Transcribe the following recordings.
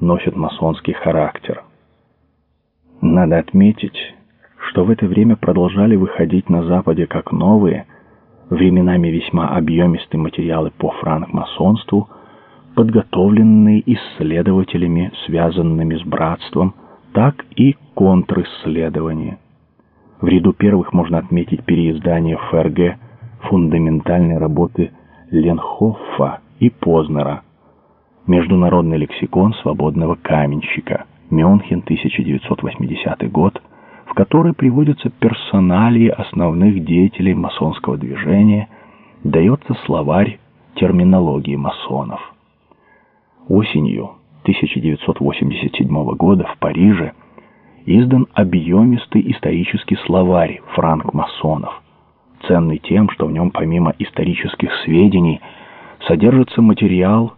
носят масонский характер. Надо отметить, что в это время продолжали выходить на Западе как новые, временами весьма объемистые материалы по франкмасонству, подготовленные исследователями, связанными с братством, так и контрисследования. В ряду первых можно отметить переиздание ФРГ фундаментальной работы Ленхоффа и Познера «Международный лексикон свободного каменщика», Мюнхен, 1980 год, в которой приводятся персоналии основных деятелей масонского движения, дается словарь терминологии масонов. Осенью 1987 года в Париже издан объемистый исторический словарь франк-масонов, ценный тем, что в нем помимо исторических сведений содержится материал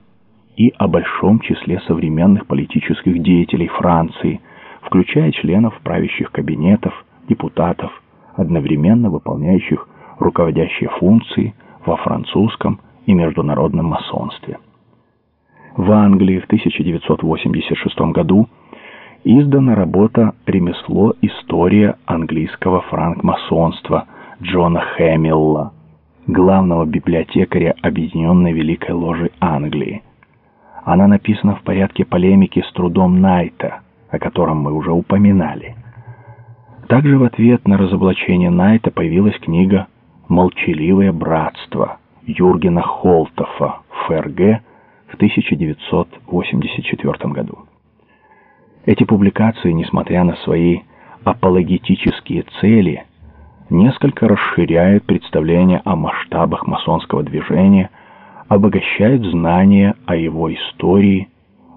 и о большом числе современных политических деятелей Франции, включая членов правящих кабинетов, депутатов, одновременно выполняющих руководящие функции во французском и международном масонстве. В Англии в 1986 году издана работа «Ремесло. История английского франкмасонства» Джона Хэмилла, главного библиотекаря Объединенной Великой Ложи Англии. Она написана в порядке полемики с трудом Найта, о котором мы уже упоминали. Также в ответ на разоблачение Найта появилась книга «Молчаливое братство» Юргена Холтофа ФРГ в 1984 году. Эти публикации, несмотря на свои апологетические цели, несколько расширяют представление о масштабах масонского движения, обогащают знания о его истории,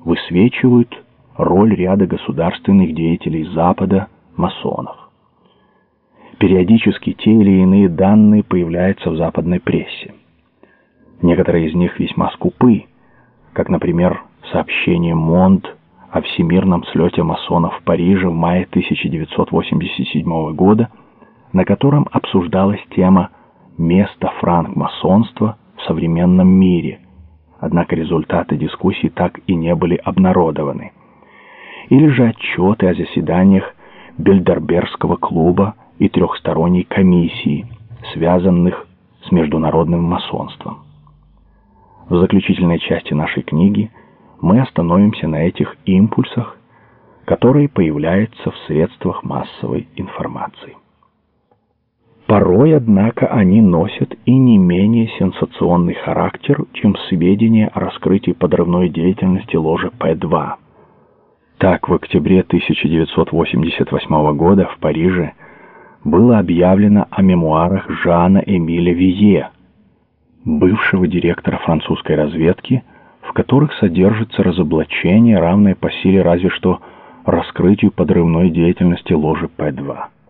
высвечивают роль ряда государственных деятелей Запада, масонов. Периодически те или иные данные появляются в западной прессе. Некоторые из них весьма скупы, как, например, сообщение Монд о всемирном слете масонов в Париже в мае 1987 года, на котором обсуждалась тема «Место франкмасонства в современном мире», однако результаты дискуссий так и не были обнародованы. Или же отчеты о заседаниях Бельдербергского клуба и трехсторонней комиссии, связанных с международным масонством. В заключительной части нашей книги мы остановимся на этих импульсах, которые появляются в средствах массовой информации. Порой, однако, они носят и не менее сенсационный характер, чем сведения о раскрытии подрывной деятельности ложи П-2. Так, в октябре 1988 года в Париже было объявлено о мемуарах Жана Эмиля Вие, бывшего директора французской разведки, в которых содержится разоблачение, равное по силе разве что раскрытию подрывной деятельности ложи П-2.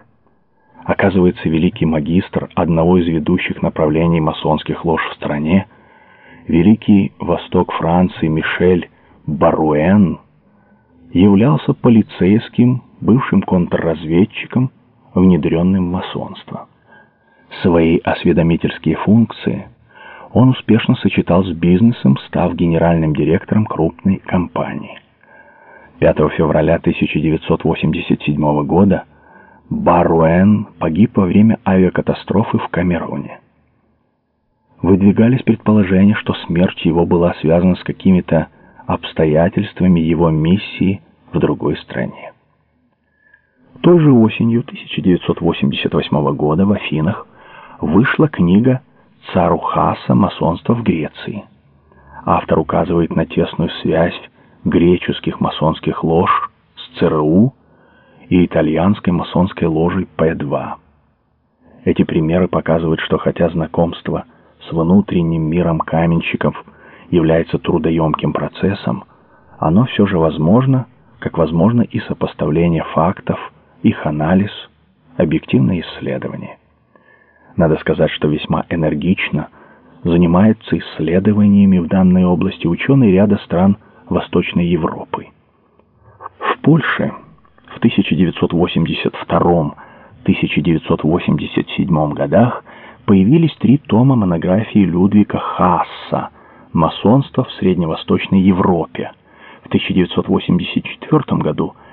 Оказывается, великий магистр одного из ведущих направлений масонских лож в стране, великий восток Франции Мишель Баруэн, являлся полицейским, бывшим контрразведчиком, внедренным в масонство. Свои осведомительские функции – он успешно сочетал с бизнесом, став генеральным директором крупной компании. 5 февраля 1987 года Баруэн погиб во время авиакатастрофы в Камеруне. Выдвигались предположения, что смерть его была связана с какими-то обстоятельствами его миссии в другой стране. Той же осенью 1988 года в Афинах вышла книга Царухаса масонства в Греции. Автор указывает на тесную связь греческих масонских лож с ЦРУ и итальянской масонской ложей П-2. Эти примеры показывают, что хотя знакомство с внутренним миром каменщиков является трудоемким процессом, оно все же возможно, как возможно и сопоставление фактов, их анализ, объективное исследование. Надо сказать, что весьма энергично занимаются исследованиями в данной области ученые ряда стран Восточной Европы. В Польше в 1982-1987 годах появились три тома монографии Людвига Хасса «Масонство в Средневосточной Европе», в 1984 году